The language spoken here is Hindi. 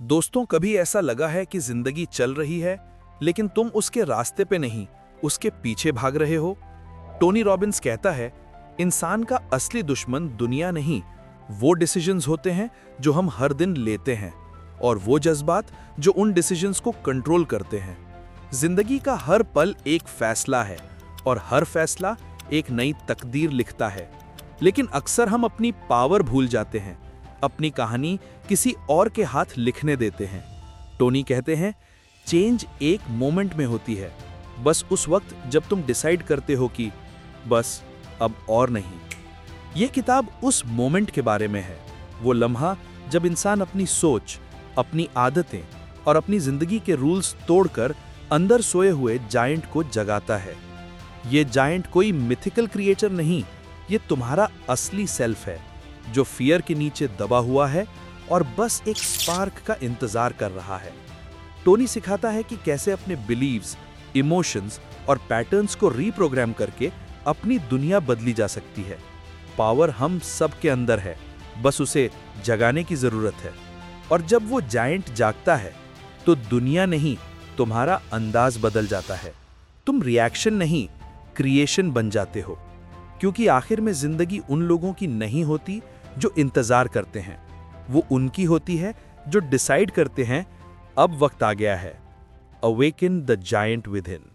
दोस्तों, कभी ऐसा लगा है कि ज़िंदगी चल रही है, लेकिन तुम उसके रास्ते पे नहीं, उसके पीछे भाग रहे हो। टोनी रॉबिन्स कहता है, इंसान का असली दुश्मन दुनिया नहीं, वो डिसीजंस होते हैं जो हम हर दिन लेते हैं, और वो जज्बात जो उन डिसीजंस को कंट्रोल करते हैं। ज़िंदगी का हर पल एक फैसला है, और हर फैसला एक नई तकदीर लिखता है। लेकिन अक्सर हम अपनी पावर भूल जाते हैं अपनी कहानी किसी और के हाथ लिखने देते हैं। टोनी कहते हैं, चेंज एक मोमेंट में होती है। बस उस वक्त जब तुम डिसाइड करते हो कि, बस, अब और नहीं। ये किताब उस मोमेंट के बारे में है। वो लम्हा जब इंसान अपनी सोच, अपनी आदतें और अपनी ज़िंदगी के रूल्स तोड़कर अंदर सोए हुए जायंट को जगाता है। ये जायंट कोई मिथिकल क्रिएचर नहीं, ये तुम्हारा असली सेल्फ है। जो फियर के नीचे दबा हुआ है और बस एक स्पार्क का इंतज़ार कर रहा है। टोनी सिखाता है कि कैसे अपने बिलीव्स, इमोशंस और पैटर्न्स को रीप्रोग्राम करके अपनी दुनिया बदली जा सकती है। पावर हम सब के अंदर है, बस उसे जगाने की ज़रूरत है। और जब वो जायंट जागता है तो दुनिया नहीं, तुम्हारा अंदाज बदल जाता है। तुम रिएक्शन नहीं, क्रिएशन बन जाते हो। क्योंकि आखिर में ज़िंदगी उन लोगों की नहीं होती जो इंतज़ार करते हैं, वो उनकी होती है जो डिसाइड करते हैं, अब वक्त आ गया है। Awaken the giant within